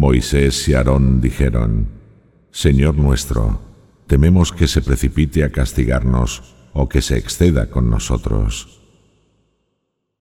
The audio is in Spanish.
Moisés y Aarón dijeron, Señor nuestro, tememos que se precipite a castigarnos o que se exceda con nosotros.